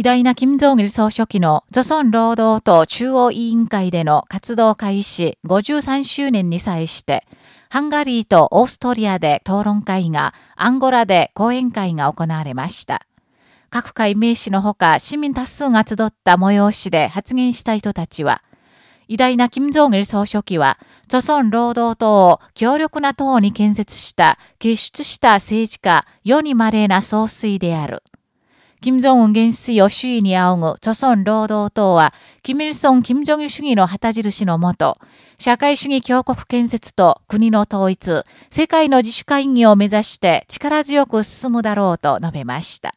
偉大な金正日総書記の著村労働党中央委員会での活動開始53周年に際して、ハンガリーとオーストリアで討論会が、アンゴラで講演会が行われました。各界名士のほか市民多数が集った催しで発言した人たちは、偉大な金正日総書記は、著村労働党を強力な党に建設した傑出した政治家、世に稀な総帥である。金正恩元帥を周囲に仰ぐ著村労働党は、金日成・金正義主義の旗印のもと、社会主義強国建設と国の統一、世界の自主会議を目指して力強く進むだろうと述べました。